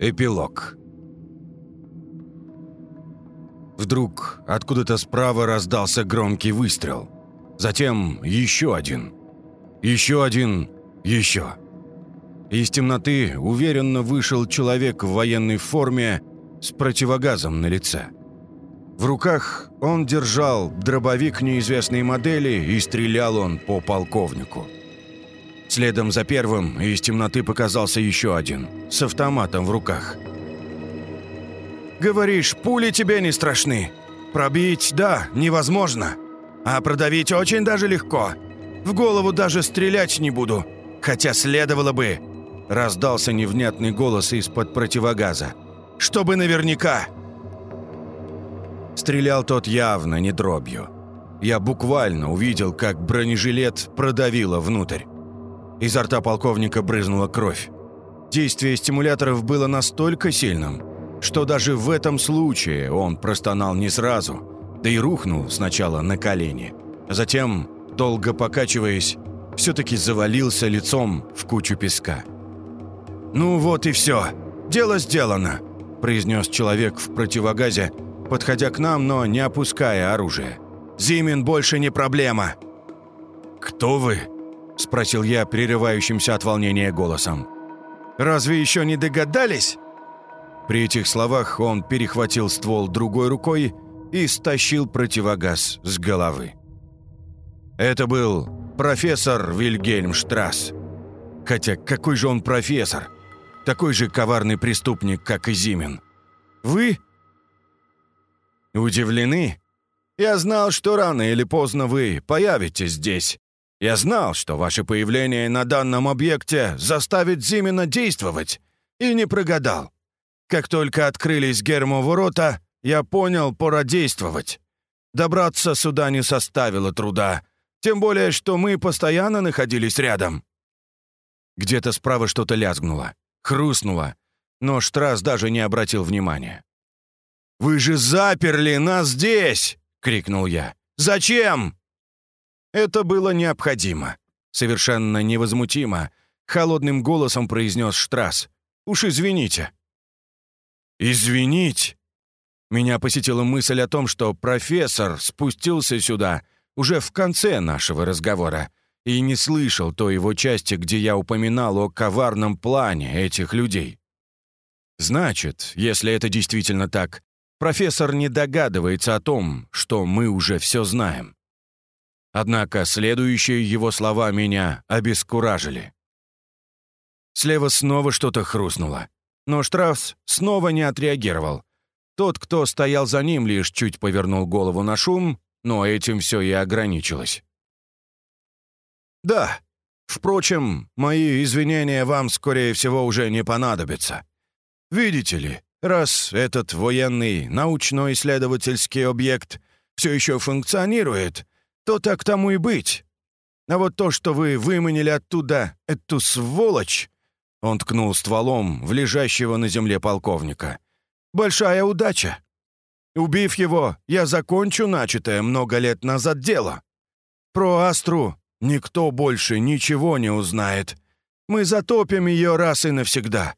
Эпилог. Вдруг откуда-то справа раздался громкий выстрел. Затем еще один. Еще один. Еще. Из темноты уверенно вышел человек в военной форме с противогазом на лице. В руках он держал дробовик неизвестной модели и стрелял он по полковнику. Следом за первым из темноты показался еще один, с автоматом в руках. «Говоришь, пули тебе не страшны. Пробить, да, невозможно. А продавить очень даже легко. В голову даже стрелять не буду, хотя следовало бы». Раздался невнятный голос из-под противогаза. «Чтобы наверняка!» Стрелял тот явно не дробью. Я буквально увидел, как бронежилет продавило внутрь. Изо рта полковника брызнула кровь. Действие стимуляторов было настолько сильным, что даже в этом случае он простонал не сразу, да и рухнул сначала на колени. Затем, долго покачиваясь, все-таки завалился лицом в кучу песка. «Ну вот и все. Дело сделано», – произнес человек в противогазе, подходя к нам, но не опуская оружие. «Зимин больше не проблема». «Кто вы?» – спросил я прерывающимся от волнения голосом. «Разве еще не догадались?» При этих словах он перехватил ствол другой рукой и стащил противогаз с головы. Это был профессор Вильгельм Штрасс. Хотя какой же он профессор? Такой же коварный преступник, как и Зимин. Вы? Удивлены? Я знал, что рано или поздно вы появитесь здесь. Я знал, что ваше появление на данном объекте заставит Зимина действовать, и не прогадал. Как только открылись Гермо ворота, я понял, пора действовать. Добраться сюда не составило труда, тем более, что мы постоянно находились рядом. Где-то справа что-то лязгнуло, хрустнуло, но Штрасс даже не обратил внимания. «Вы же заперли нас здесь!» — крикнул я. «Зачем?» Это было необходимо. Совершенно невозмутимо. Холодным голосом произнес Штрасс. «Уж извините». «Извинить?» Меня посетила мысль о том, что профессор спустился сюда уже в конце нашего разговора и не слышал той его части, где я упоминал о коварном плане этих людей. Значит, если это действительно так, профессор не догадывается о том, что мы уже все знаем. Однако следующие его слова меня обескуражили. Слева снова что-то хрустнуло, но Штрафс снова не отреагировал. Тот, кто стоял за ним, лишь чуть повернул голову на шум, но этим все и ограничилось. «Да. Впрочем, мои извинения вам, скорее всего, уже не понадобятся. Видите ли, раз этот военный научно-исследовательский объект все еще функционирует, то так тому и быть. А вот то, что вы выманили оттуда эту сволочь...» Он ткнул стволом в лежащего на земле полковника. «Большая удача. Убив его, я закончу начатое много лет назад дело. Про Астру никто больше ничего не узнает. Мы затопим ее раз и навсегда.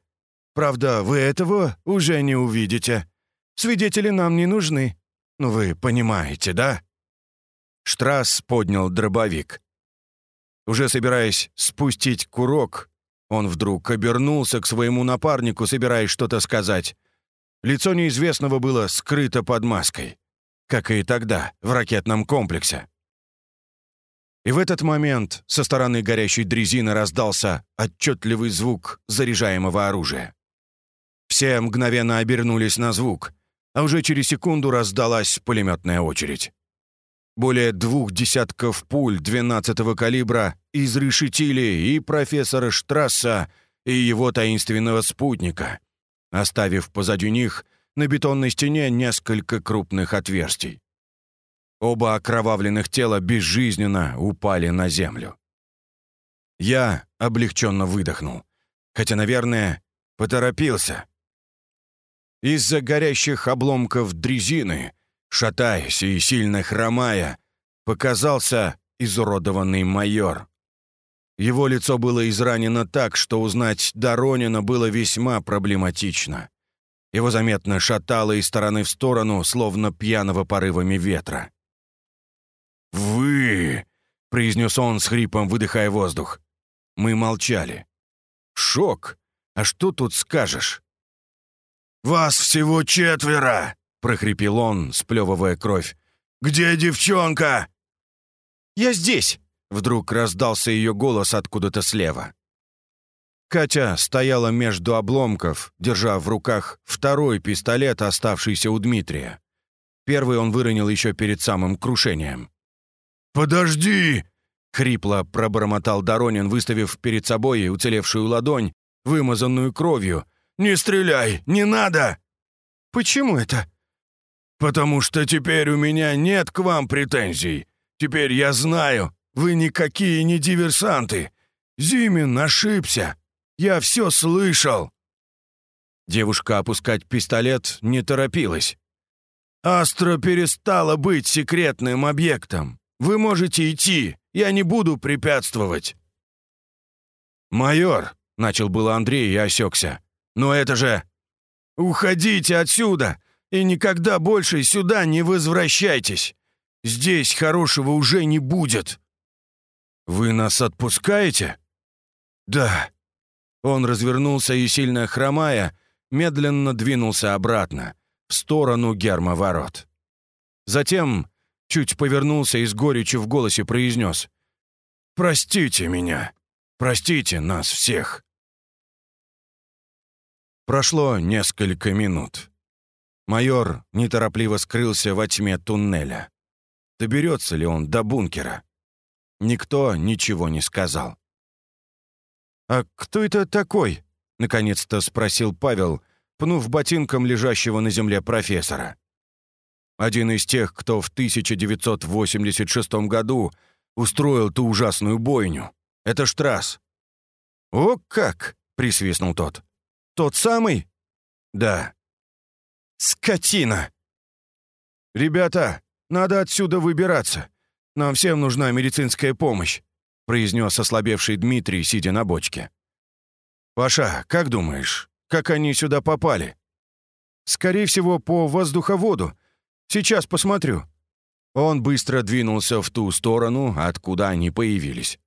Правда, вы этого уже не увидите. Свидетели нам не нужны. Ну, вы понимаете, да?» Штрасс поднял дробовик. Уже собираясь спустить курок, он вдруг обернулся к своему напарнику, собираясь что-то сказать. Лицо неизвестного было скрыто под маской, как и тогда, в ракетном комплексе. И в этот момент со стороны горящей дрезины раздался отчетливый звук заряжаемого оружия. Все мгновенно обернулись на звук, а уже через секунду раздалась пулеметная очередь. Более двух десятков пуль 12-го калибра изрешетили и профессора Штрасса, и его таинственного спутника, оставив позади них на бетонной стене несколько крупных отверстий. Оба окровавленных тела безжизненно упали на землю. Я облегченно выдохнул, хотя, наверное, поторопился. Из-за горящих обломков дрезины шатаясь и сильно хромая, показался изуродованный майор. Его лицо было изранено так, что узнать Доронина было весьма проблематично. Его заметно шатало из стороны в сторону, словно пьяного порывами ветра. «Вы!» — произнес он с хрипом, выдыхая воздух. Мы молчали. «Шок! А что тут скажешь?» «Вас всего четверо!» — прохрипел он, сплевывая кровь. «Где девчонка?» «Я здесь!» — вдруг раздался ее голос откуда-то слева. Катя стояла между обломков, держа в руках второй пистолет, оставшийся у Дмитрия. Первый он выронил еще перед самым крушением. «Подожди!» — хрипло пробормотал Доронин, выставив перед собой уцелевшую ладонь, вымазанную кровью. «Не стреляй! Не надо!» «Почему это?» «Потому что теперь у меня нет к вам претензий. Теперь я знаю, вы никакие не диверсанты. Зимин ошибся. Я все слышал!» Девушка опускать пистолет не торопилась. «Астра перестала быть секретным объектом. Вы можете идти, я не буду препятствовать». «Майор», — начал было Андрей и осекся, — «но это же...» «Уходите отсюда и никогда больше сюда не возвращайтесь. Здесь хорошего уже не будет». «Вы нас отпускаете?» «Да», он развернулся и, сильно хромая, медленно двинулся обратно, в сторону гермоворот. Затем чуть повернулся и с горечью в голосе произнес «Простите меня, простите нас всех». Прошло несколько минут. Майор неторопливо скрылся во тьме туннеля. Доберется ли он до бункера? Никто ничего не сказал. «А кто это такой?» — наконец-то спросил Павел, пнув ботинком лежащего на земле профессора. Один из тех, кто в 1986 году устроил ту ужасную бойню. Это Штрасс. «О как!» — присвистнул тот. «Тот самый?» «Да». «Скотина!» «Ребята, надо отсюда выбираться. Нам всем нужна медицинская помощь произнес ослабевший Дмитрий, сидя на бочке. «Паша, как думаешь, как они сюда попали?» «Скорее всего, по воздуховоду. Сейчас посмотрю». Он быстро двинулся в ту сторону, откуда они появились.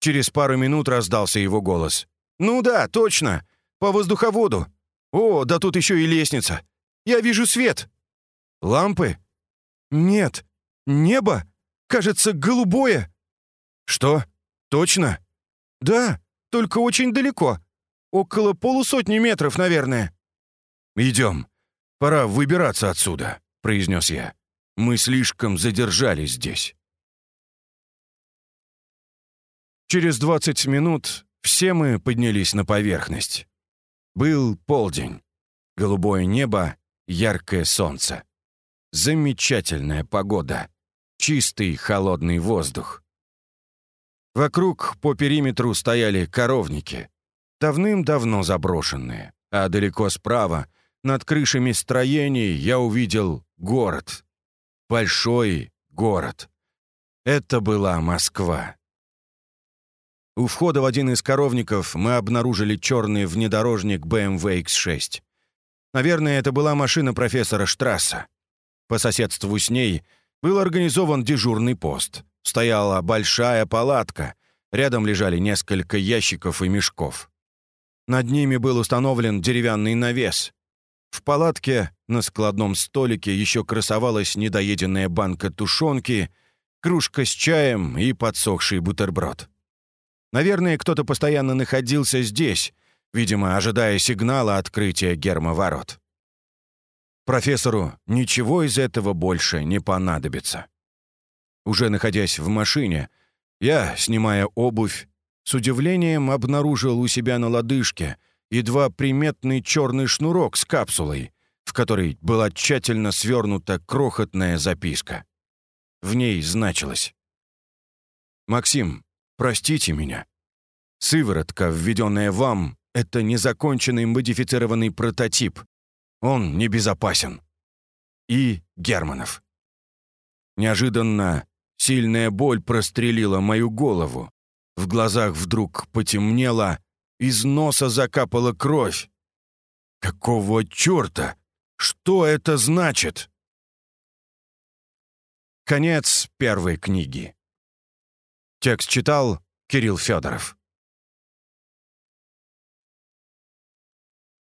Через пару минут раздался его голос. «Ну да, точно! По воздуховоду! О, да тут еще и лестница! Я вижу свет!» «Лампы?» «Нет. Небо? Кажется, голубое!» «Что? Точно?» «Да, только очень далеко. Около полусотни метров, наверное». «Идем. Пора выбираться отсюда», — произнес я. «Мы слишком задержались здесь». Через двадцать минут все мы поднялись на поверхность. Был полдень. Голубое небо, яркое солнце. Замечательная погода. Чистый холодный воздух. Вокруг по периметру стояли коровники, давным-давно заброшенные, а далеко справа, над крышами строений, я увидел город. Большой город. Это была Москва. У входа в один из коровников мы обнаружили черный внедорожник BMW X6. Наверное, это была машина профессора Штрасса. По соседству с ней был организован дежурный пост стояла большая палатка, рядом лежали несколько ящиков и мешков. Над ними был установлен деревянный навес. В палатке на складном столике еще красовалась недоеденная банка тушенки, кружка с чаем и подсохший бутерброд. Наверное, кто-то постоянно находился здесь, видимо, ожидая сигнала открытия гермоворот. Профессору ничего из этого больше не понадобится. Уже находясь в машине, я, снимая обувь, с удивлением обнаружил у себя на лодыжке едва приметный черный шнурок с капсулой, в которой была тщательно свернута крохотная записка. В ней значилось «Максим, простите меня. Сыворотка, введенная вам, это незаконченный модифицированный прототип. Он небезопасен. И Германов». Неожиданно Сильная боль прострелила мою голову. В глазах вдруг потемнело, из носа закапала кровь. Какого черта? Что это значит? Конец первой книги. Текст читал Кирилл Федоров.